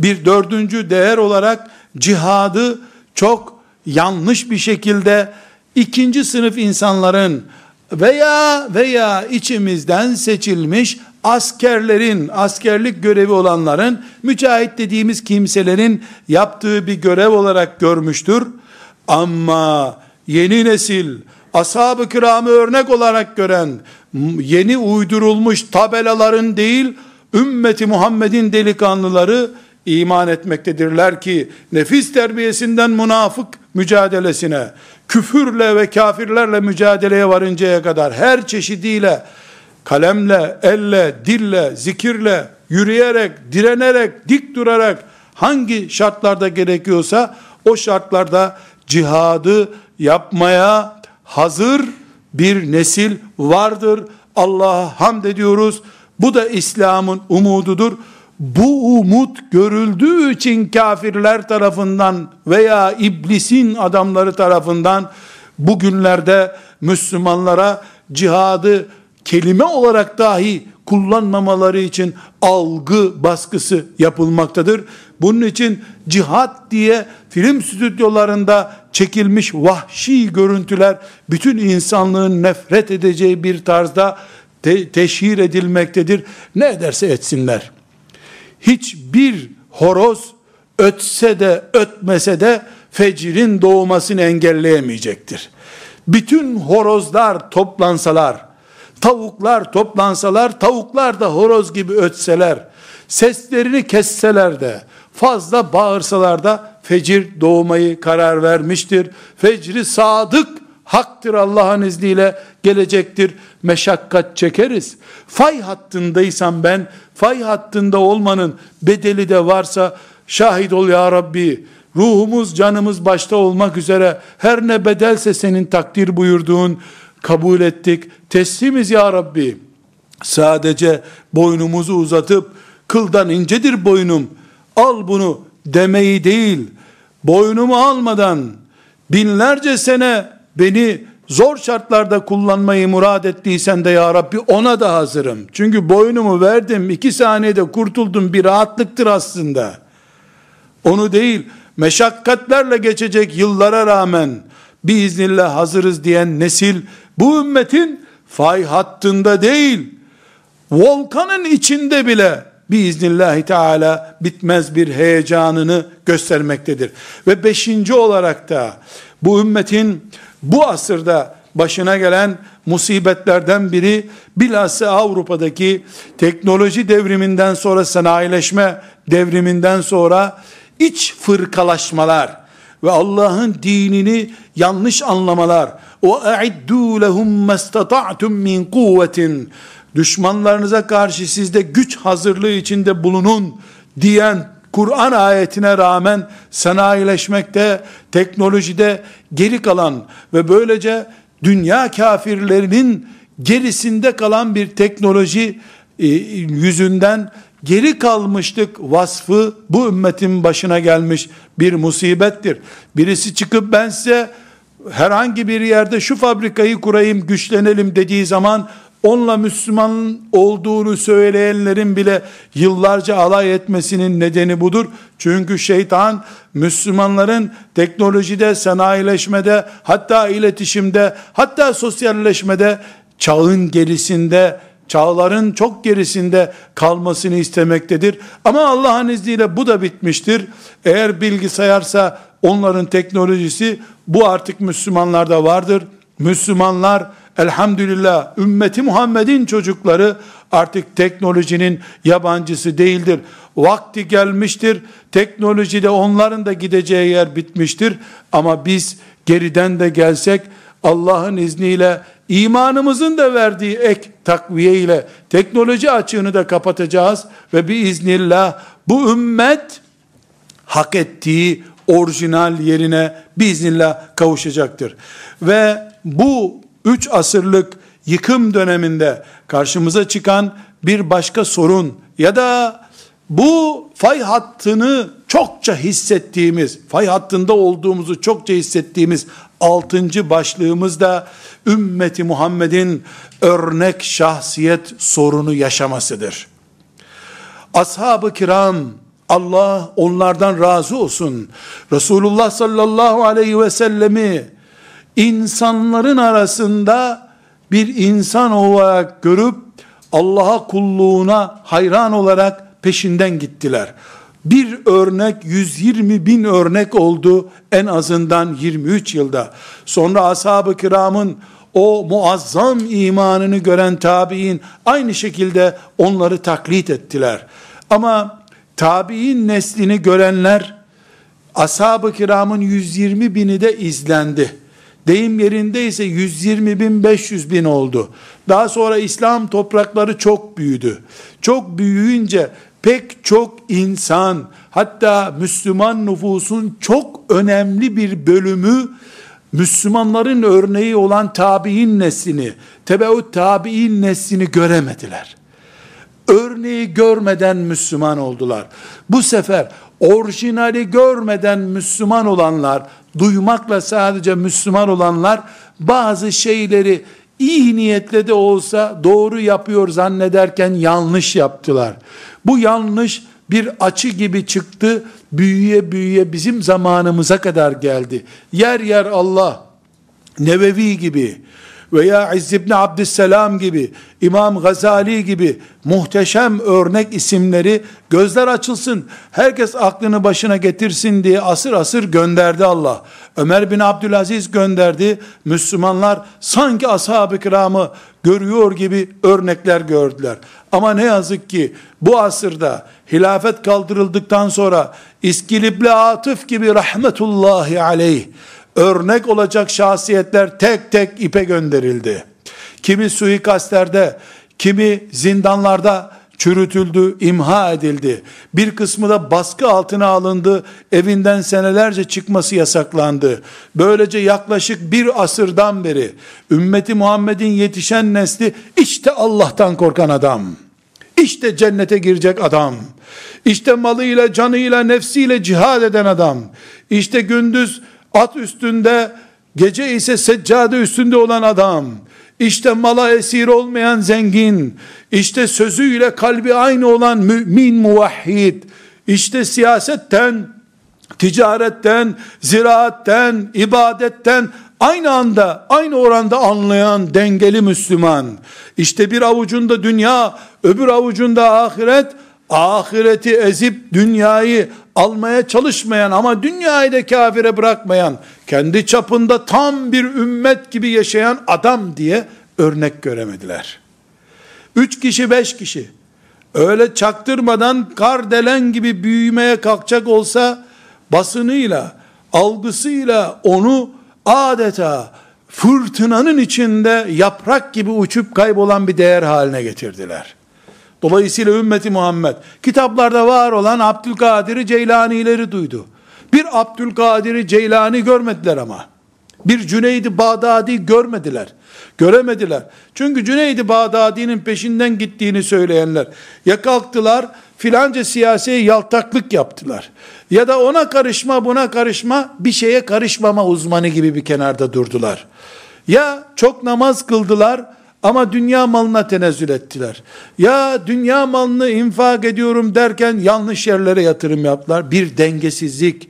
bir dördüncü değer olarak cihadı çok yanlış bir şekilde ikinci sınıf insanların veya veya içimizden seçilmiş askerlerin, askerlik görevi olanların, mücahit dediğimiz kimselerin yaptığı bir görev olarak görmüştür. Ama yeni nesil, ashab-ı kiramı örnek olarak gören, yeni uydurulmuş tabelaların değil, ümmeti Muhammed'in delikanlıları iman etmektedirler ki, nefis terbiyesinden münafık mücadelesine, küfürle ve kafirlerle mücadeleye varıncaya kadar her çeşidiyle, kalemle, elle, dille, zikirle, yürüyerek, direnerek, dik durarak, hangi şartlarda gerekiyorsa, o şartlarda cihadı yapmaya hazır bir nesil vardır. Allah'a hamd ediyoruz. Bu da İslam'ın umududur. Bu umut görüldüğü için kafirler tarafından veya iblisin adamları tarafından bugünlerde Müslümanlara cihadı kelime olarak dahi kullanmamaları için algı baskısı yapılmaktadır. Bunun için cihat diye film stüdyolarında çekilmiş vahşi görüntüler bütün insanlığın nefret edeceği bir tarzda te- teşhir edilmektedir. Ne ederse etsinler. Hiçbir horoz ötse de ötmese de fecrin doğmasını engelleyemeyecektir. Bütün horozlar toplansalar, tavuklar toplansalar, tavuklar da horoz gibi ötseler, seslerini kesseler de, fazla bağırsalar da fecir doğmayı karar vermiştir. Fecri sadık haktır Allah'ın izniyle gelecektir. Meşakkat çekeriz. Fay hattındaysam ben, fay hattında olmanın bedeli de varsa şahit ol ya Rabbi. Ruhumuz, canımız başta olmak üzere her ne bedelse senin takdir buyurduğun kabul ettik. Teslimiz ya Rabbi. Sadece boynumuzu uzatıp kıldan incedir boynum. Al bunu demeyi değil. Boynumu almadan binlerce sene beni zor şartlarda kullanmayı murad ettiysen de ya Rabbi ona da hazırım. Çünkü boynumu verdim iki saniyede kurtuldum bir rahatlıktır aslında. Onu değil meşakkatlerle geçecek yıllara rağmen biiznillah hazırız diyen nesil bu ümmetin fay hattında değil volkanın içinde bile biiznillahü teala bitmez bir heyecanını göstermektedir. Ve beşinci olarak da bu ümmetin bu asırda başına gelen musibetlerden biri bilhassa Avrupa'daki teknoloji devriminden sonra sanayileşme devriminden sonra iç fırkalaşmalar ve Allah'ın dinini yanlış anlamalar. O a'iddu lehum mastata'tum min kuvvetin. Düşmanlarınıza karşı sizde güç hazırlığı içinde bulunun diyen Kur'an ayetine rağmen sanayileşmekte, teknolojide geri kalan ve böylece dünya kafirlerinin gerisinde kalan bir teknoloji e, yüzünden geri kalmışlık vasfı bu ümmetin başına gelmiş bir musibettir. Birisi çıkıp ben size herhangi bir yerde şu fabrikayı kurayım, güçlenelim dediği zaman onunla Müslüman olduğunu söyleyenlerin bile yıllarca alay etmesinin nedeni budur. Çünkü şeytan Müslümanların teknolojide, sanayileşmede, hatta iletişimde, hatta sosyalleşmede çağın gerisinde, çağların çok gerisinde kalmasını istemektedir. Ama Allah'ın izniyle bu da bitmiştir. Eğer bilgisayarsa onların teknolojisi bu artık Müslümanlarda vardır. Müslümanlar elhamdülillah ümmeti Muhammed'in çocukları artık teknolojinin yabancısı değildir. Vakti gelmiştir. Teknolojide onların da gideceği yer bitmiştir. Ama biz geriden de gelsek Allah'ın izniyle imanımızın da verdiği ek takviye ile teknoloji açığını da kapatacağız ve bir iznillah bu ümmet hak ettiği orijinal yerine biiznillah kavuşacaktır. Ve bu üç asırlık yıkım döneminde karşımıza çıkan bir başka sorun ya da bu fay hattını çokça hissettiğimiz, fay hattında olduğumuzu çokça hissettiğimiz altıncı başlığımız da ümmeti Muhammed'in örnek şahsiyet sorunu yaşamasıdır. Ashab-ı kiram Allah onlardan razı olsun. Resulullah sallallahu aleyhi ve sellemi insanların arasında bir insan olarak görüp Allah'a kulluğuna hayran olarak peşinden gittiler. Bir örnek 120 bin örnek oldu en azından 23 yılda. Sonra ashab-ı kiramın o muazzam imanını gören tabi'in aynı şekilde onları taklit ettiler. Ama tabi'in neslini görenler ashab-ı kiramın 120 bini de izlendi. Deyim yerinde ise 120 bin 500 bin oldu. Daha sonra İslam toprakları çok büyüdü. Çok büyüyünce pek çok insan hatta Müslüman nüfusun çok önemli bir bölümü Müslümanların örneği olan tabi'in neslini, tebeut tabi'in neslini göremediler. Örneği görmeden Müslüman oldular. Bu sefer orijinali görmeden Müslüman olanlar, duymakla sadece Müslüman olanlar bazı şeyleri iyi niyetle de olsa doğru yapıyor zannederken yanlış yaptılar. Bu yanlış bir açı gibi çıktı, büyüye büyüye bizim zamanımıza kadar geldi. Yer yer Allah, Nevevi gibi, veya İzz ibn Abdüsselam gibi, İmam Gazali gibi muhteşem örnek isimleri gözler açılsın, herkes aklını başına getirsin diye asır asır gönderdi Allah. Ömer bin Abdülaziz gönderdi. Müslümanlar sanki ashab-ı kiramı görüyor gibi örnekler gördüler. Ama ne yazık ki bu asırda hilafet kaldırıldıktan sonra İskilipli Atıf gibi rahmetullahi aleyh örnek olacak şahsiyetler tek tek ipe gönderildi. Kimi suikastlerde, kimi zindanlarda çürütüldü, imha edildi. Bir kısmı da baskı altına alındı, evinden senelerce çıkması yasaklandı. Böylece yaklaşık bir asırdan beri ümmeti Muhammed'in yetişen nesli işte Allah'tan korkan adam. İşte cennete girecek adam. İşte malıyla, canıyla, nefsiyle cihad eden adam. İşte gündüz at üstünde, gece ise seccade üstünde olan adam, işte mala esir olmayan zengin, işte sözüyle kalbi aynı olan mümin muvahhid, işte siyasetten, ticaretten, ziraatten, ibadetten aynı anda, aynı oranda anlayan dengeli Müslüman. İşte bir avucunda dünya, öbür avucunda ahiret, ahireti ezip dünyayı almaya çalışmayan ama dünyayı da kafire bırakmayan, kendi çapında tam bir ümmet gibi yaşayan adam diye örnek göremediler. Üç kişi, beş kişi, öyle çaktırmadan kardelen gibi büyümeye kalkacak olsa, basınıyla, algısıyla onu adeta fırtınanın içinde yaprak gibi uçup kaybolan bir değer haline getirdiler. Dolayısıyla ümmeti Muhammed kitaplarda var olan Abdülkadir Ceylani'leri duydu. Bir Abdülkadir Ceylani görmediler ama. Bir Cüneydi Bağdadi görmediler. Göremediler. Çünkü Cüneydi Bağdadi'nin peşinden gittiğini söyleyenler ya kalktılar filanca siyasiye yaltaklık yaptılar. Ya da ona karışma buna karışma bir şeye karışmama uzmanı gibi bir kenarda durdular. Ya çok namaz kıldılar ama dünya malına tenezzül ettiler. Ya dünya malını infak ediyorum derken yanlış yerlere yatırım yaptılar. Bir dengesizlik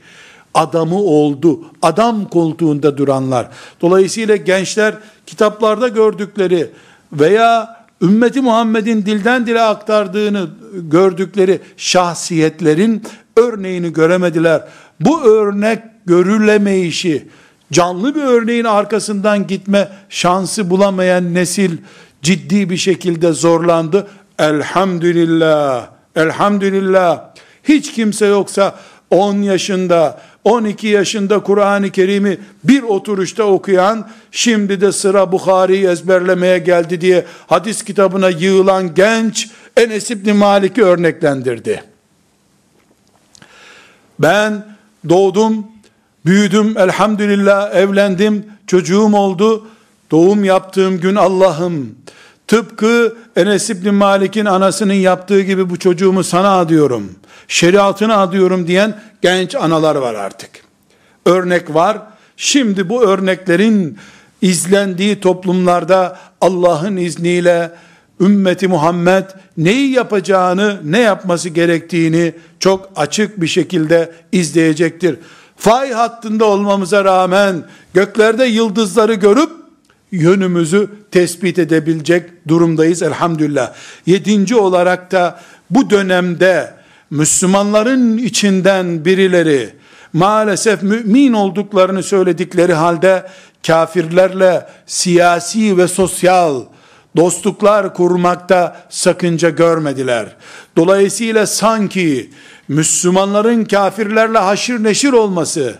adamı oldu. Adam koltuğunda duranlar. Dolayısıyla gençler kitaplarda gördükleri veya ümmeti Muhammed'in dilden dile aktardığını gördükleri şahsiyetlerin örneğini göremediler. Bu örnek görülemeyişi, canlı bir örneğin arkasından gitme şansı bulamayan nesil ciddi bir şekilde zorlandı. Elhamdülillah, elhamdülillah. Hiç kimse yoksa 10 yaşında, 12 yaşında Kur'an-ı Kerim'i bir oturuşta okuyan, şimdi de sıra Bukhari'yi ezberlemeye geldi diye hadis kitabına yığılan genç Enes İbni Malik'i örneklendirdi. Ben doğdum, Büyüdüm elhamdülillah evlendim çocuğum oldu. Doğum yaptığım gün Allah'ım tıpkı Enes İbni Malik'in anasının yaptığı gibi bu çocuğumu sana adıyorum. Şeriatına adıyorum diyen genç analar var artık. Örnek var. Şimdi bu örneklerin izlendiği toplumlarda Allah'ın izniyle ümmeti Muhammed neyi yapacağını, ne yapması gerektiğini çok açık bir şekilde izleyecektir fay hattında olmamıza rağmen göklerde yıldızları görüp yönümüzü tespit edebilecek durumdayız elhamdülillah. Yedinci olarak da bu dönemde Müslümanların içinden birileri maalesef mümin olduklarını söyledikleri halde kafirlerle siyasi ve sosyal dostluklar kurmakta sakınca görmediler. Dolayısıyla sanki Müslümanların kafirlerle haşır neşir olması,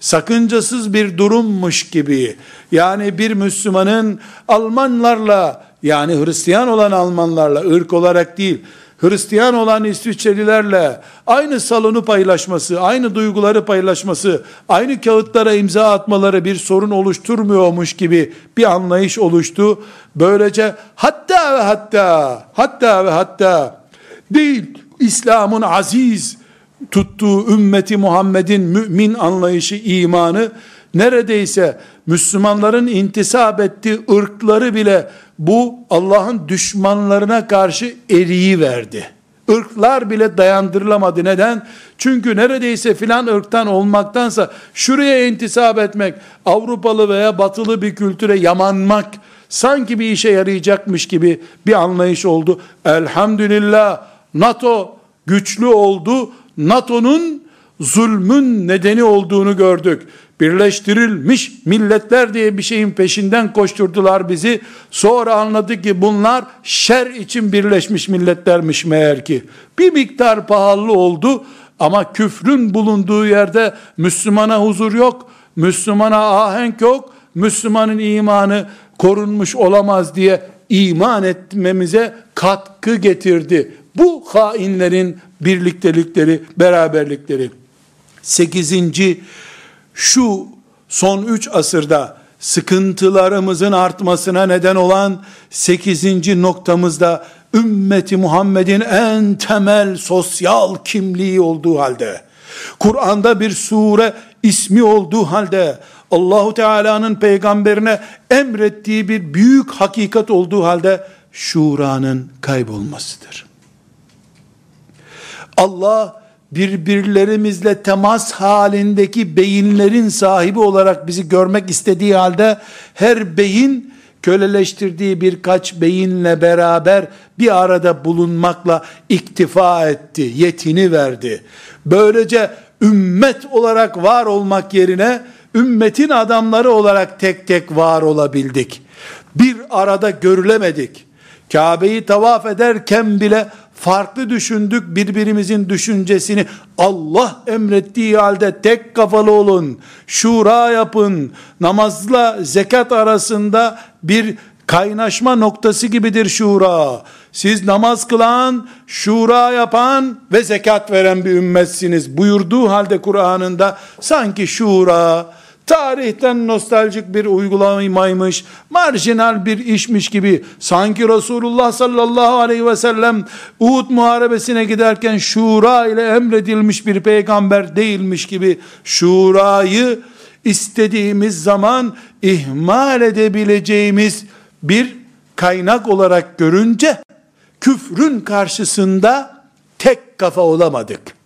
sakıncasız bir durummuş gibi, yani bir Müslümanın Almanlarla, yani Hristiyan olan Almanlarla, ırk olarak değil, Hristiyan olan İsviçrelilerle aynı salonu paylaşması, aynı duyguları paylaşması, aynı kağıtlara imza atmaları bir sorun oluşturmuyormuş gibi bir anlayış oluştu. Böylece hatta ve hatta, hatta ve hatta değil İslam'ın aziz tuttuğu ümmeti Muhammed'in mümin anlayışı, imanı neredeyse Müslümanların intisap ettiği ırkları bile bu Allah'ın düşmanlarına karşı eriyi verdi. Irklar bile dayandırılamadı. Neden? Çünkü neredeyse filan ırktan olmaktansa şuraya intisap etmek, Avrupalı veya batılı bir kültüre yamanmak sanki bir işe yarayacakmış gibi bir anlayış oldu. Elhamdülillah NATO güçlü oldu. NATO'nun zulmün nedeni olduğunu gördük. Birleştirilmiş milletler diye bir şeyin peşinden koşturdular bizi. Sonra anladık ki bunlar şer için birleşmiş milletlermiş meğer ki. Bir miktar pahalı oldu ama küfrün bulunduğu yerde Müslümana huzur yok, Müslümana ahenk yok, Müslümanın imanı korunmuş olamaz diye iman etmemize katkı getirdi. Bu hainlerin birliktelikleri, beraberlikleri. Sekizinci, şu son üç asırda sıkıntılarımızın artmasına neden olan sekizinci noktamızda ümmeti Muhammed'in en temel sosyal kimliği olduğu halde, Kur'an'da bir sure ismi olduğu halde, Allahu Teala'nın peygamberine emrettiği bir büyük hakikat olduğu halde, şuranın kaybolmasıdır. Allah birbirlerimizle temas halindeki beyinlerin sahibi olarak bizi görmek istediği halde her beyin köleleştirdiği birkaç beyinle beraber bir arada bulunmakla iktifa etti, yetini verdi. Böylece ümmet olarak var olmak yerine ümmetin adamları olarak tek tek var olabildik. Bir arada görülemedik. Kabe'yi tavaf ederken bile farklı düşündük birbirimizin düşüncesini. Allah emrettiği halde tek kafalı olun. Şura yapın. Namazla zekat arasında bir kaynaşma noktası gibidir şura. Siz namaz kılan şura yapan ve zekat veren bir ümmetsiniz buyurduğu halde Kur'an'ında sanki şura tarihten nostaljik bir uygulamaymış, marjinal bir işmiş gibi, sanki Resulullah sallallahu aleyhi ve sellem Uhud muharebesine giderken şura ile emredilmiş bir peygamber değilmiş gibi, şurayı istediğimiz zaman ihmal edebileceğimiz bir kaynak olarak görünce, küfrün karşısında tek kafa olamadık.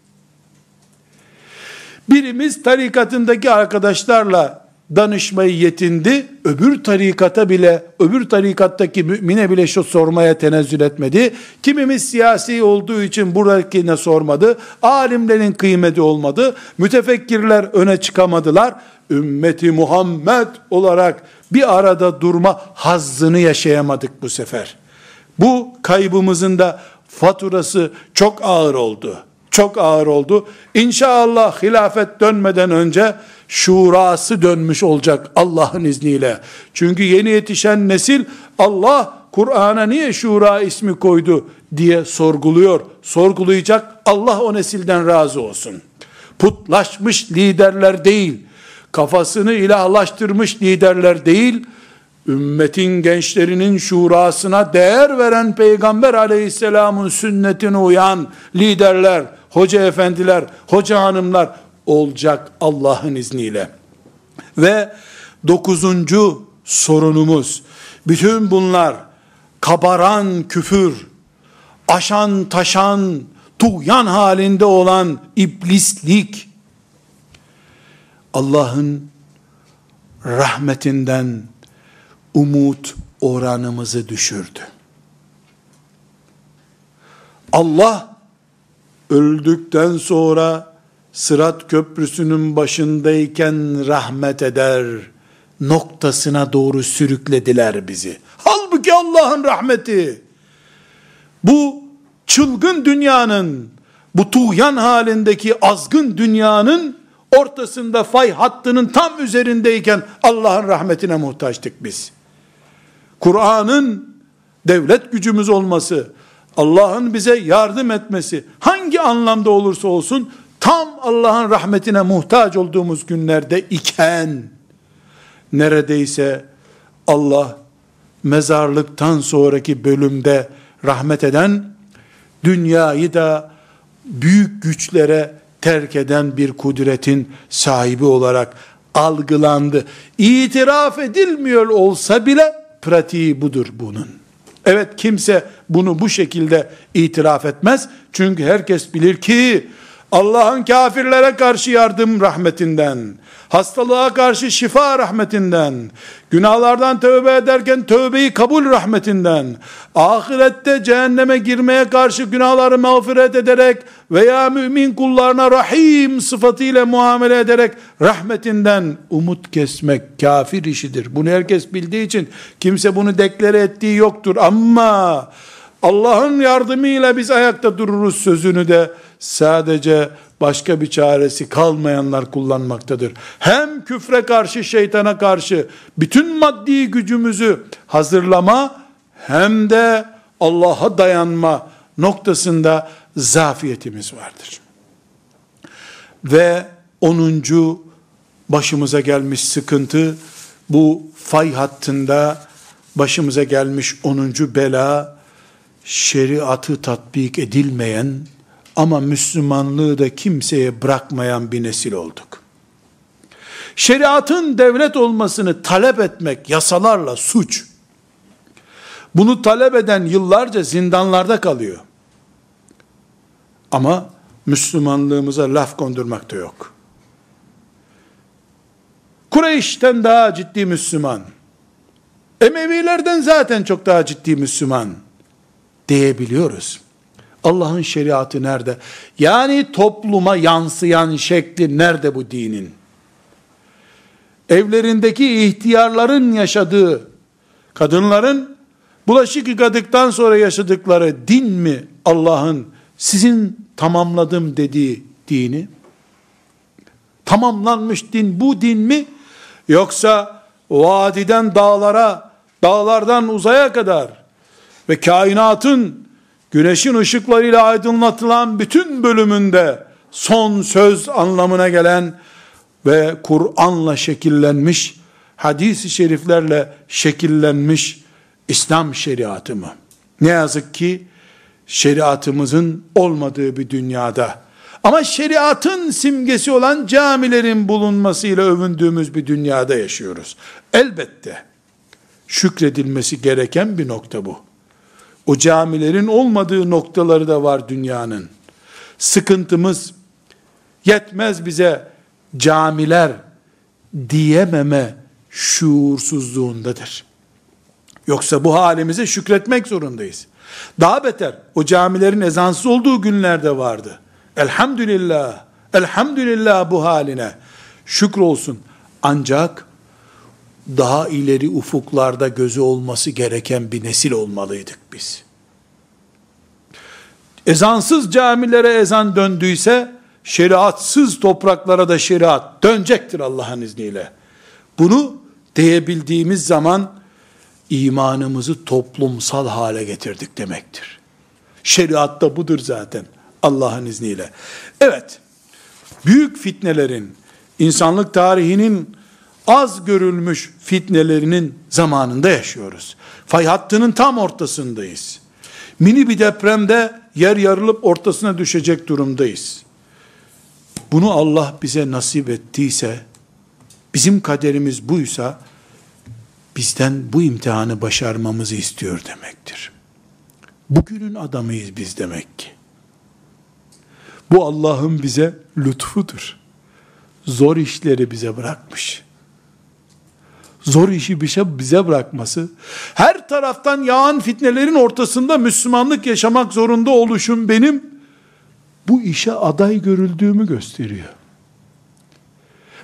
Birimiz tarikatındaki arkadaşlarla danışmayı yetindi. Öbür tarikata bile, öbür tarikattaki mümine bile şu sormaya tenezzül etmedi. Kimimiz siyasi olduğu için buradakine sormadı. Alimlerin kıymeti olmadı. Mütefekkirler öne çıkamadılar. Ümmeti Muhammed olarak bir arada durma hazzını yaşayamadık bu sefer. Bu kaybımızın da faturası çok ağır oldu çok ağır oldu. İnşallah hilafet dönmeden önce şurası dönmüş olacak Allah'ın izniyle. Çünkü yeni yetişen nesil Allah Kur'an'a niye şura ismi koydu diye sorguluyor. Sorgulayacak Allah o nesilden razı olsun. Putlaşmış liderler değil, kafasını ilahlaştırmış liderler değil, ümmetin gençlerinin şurasına değer veren Peygamber aleyhisselamın sünnetine uyan liderler, hoca efendiler, hoca hanımlar olacak Allah'ın izniyle. Ve dokuzuncu sorunumuz, bütün bunlar kabaran küfür, aşan taşan, tuğyan halinde olan iblislik, Allah'ın rahmetinden umut oranımızı düşürdü. Allah öldükten sonra Sırat Köprüsü'nün başındayken rahmet eder noktasına doğru sürüklediler bizi. Halbuki Allah'ın rahmeti bu çılgın dünyanın bu tuğyan halindeki azgın dünyanın ortasında fay hattının tam üzerindeyken Allah'ın rahmetine muhtaçtık biz. Kur'an'ın devlet gücümüz olması, Allah'ın bize yardım etmesi hangi anlamda olursa olsun tam Allah'ın rahmetine muhtaç olduğumuz günlerde iken neredeyse Allah mezarlıktan sonraki bölümde rahmet eden dünyayı da büyük güçlere terk eden bir kudretin sahibi olarak algılandı. İtiraf edilmiyor olsa bile pratiği budur bunun. Evet kimse bunu bu şekilde itiraf etmez. Çünkü herkes bilir ki Allah'ın kafirlere karşı yardım rahmetinden, hastalığa karşı şifa rahmetinden, günahlardan tövbe ederken tövbeyi kabul rahmetinden, ahirette cehenneme girmeye karşı günahları mağfiret ederek veya mümin kullarına rahim sıfatıyla muamele ederek rahmetinden umut kesmek kafir işidir. Bunu herkes bildiği için kimse bunu deklare ettiği yoktur ama Allah'ın yardımıyla biz ayakta dururuz sözünü de sadece başka bir çaresi kalmayanlar kullanmaktadır. Hem küfre karşı, şeytana karşı bütün maddi gücümüzü hazırlama hem de Allah'a dayanma noktasında zafiyetimiz vardır. Ve onuncu başımıza gelmiş sıkıntı bu fay hattında başımıza gelmiş onuncu bela şeriatı tatbik edilmeyen ama Müslümanlığı da kimseye bırakmayan bir nesil olduk. Şeriatın devlet olmasını talep etmek yasalarla suç. Bunu talep eden yıllarca zindanlarda kalıyor. Ama Müslümanlığımıza laf kondurmak da yok. Kureyş'ten daha ciddi Müslüman. Emevilerden zaten çok daha ciddi Müslüman diyebiliyoruz. Allah'ın şeriatı nerede? Yani topluma yansıyan şekli nerede bu dinin? Evlerindeki ihtiyarların yaşadığı, kadınların bulaşık yıkadıktan sonra yaşadıkları din mi Allah'ın sizin tamamladım dediği dini? Tamamlanmış din bu din mi? Yoksa vadiden dağlara, dağlardan uzaya kadar ve kainatın güneşin ışıklarıyla aydınlatılan bütün bölümünde son söz anlamına gelen ve Kur'an'la şekillenmiş, hadis-i şeriflerle şekillenmiş İslam şeriatı mı? Ne yazık ki şeriatımızın olmadığı bir dünyada ama şeriatın simgesi olan camilerin bulunmasıyla övündüğümüz bir dünyada yaşıyoruz. Elbette şükredilmesi gereken bir nokta bu. O camilerin olmadığı noktaları da var dünyanın. Sıkıntımız yetmez bize camiler diyememe şuursuzluğundadır. Yoksa bu halimize şükretmek zorundayız. Daha beter o camilerin ezansız olduğu günlerde vardı. Elhamdülillah, elhamdülillah bu haline şükür olsun. Ancak daha ileri ufuklarda gözü olması gereken bir nesil olmalıydık biz. Ezansız camilere ezan döndüyse, şeriatsız topraklara da şeriat dönecektir Allah'ın izniyle. Bunu diyebildiğimiz zaman, imanımızı toplumsal hale getirdik demektir. Şeriat da budur zaten Allah'ın izniyle. Evet, büyük fitnelerin, insanlık tarihinin az görülmüş fitnelerinin zamanında yaşıyoruz. Fay hattının tam ortasındayız. Mini bir depremde yer yarılıp ortasına düşecek durumdayız. Bunu Allah bize nasip ettiyse, bizim kaderimiz buysa, bizden bu imtihanı başarmamızı istiyor demektir. Bugünün adamıyız biz demek ki. Bu Allah'ın bize lütfudur. Zor işleri bize bırakmış zor işi şey bize bırakması, her taraftan yağan fitnelerin ortasında Müslümanlık yaşamak zorunda oluşum benim, bu işe aday görüldüğümü gösteriyor.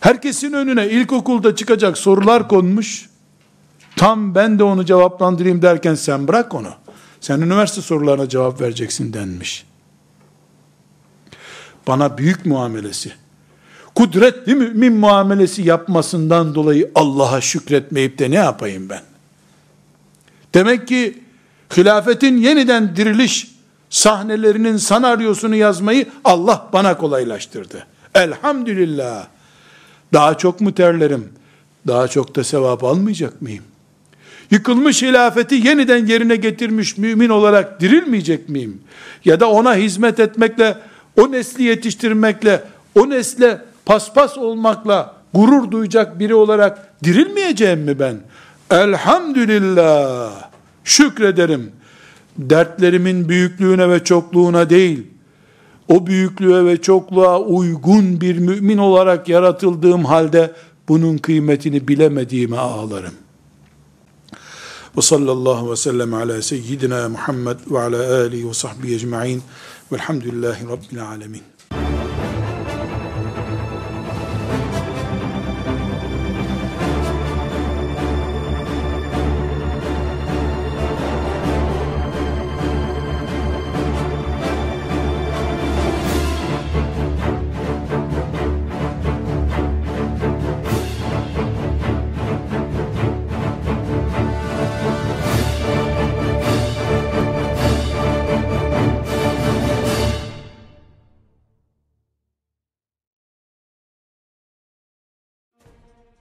Herkesin önüne ilkokulda çıkacak sorular konmuş, tam ben de onu cevaplandırayım derken sen bırak onu. Sen üniversite sorularına cevap vereceksin denmiş. Bana büyük muamelesi, kudretli mümin muamelesi yapmasından dolayı Allah'a şükretmeyip de ne yapayım ben? Demek ki hilafetin yeniden diriliş sahnelerinin sanaryosunu yazmayı Allah bana kolaylaştırdı. Elhamdülillah. Daha çok mu terlerim? Daha çok da sevap almayacak mıyım? Yıkılmış hilafeti yeniden yerine getirmiş mümin olarak dirilmeyecek miyim? Ya da ona hizmet etmekle, o nesli yetiştirmekle, o nesle paspas olmakla gurur duyacak biri olarak dirilmeyeceğim mi ben? Elhamdülillah. Şükrederim. Dertlerimin büyüklüğüne ve çokluğuna değil, o büyüklüğe ve çokluğa uygun bir mümin olarak yaratıldığım halde bunun kıymetini bilemediğime ağlarım. Ve sallallahu ve sellem ala seyyidina Muhammed ve ala alihi ve sahbihi ecma'in velhamdülillahi rabbil alemin.